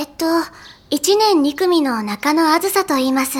えっと1年2組の中野あずさと言います。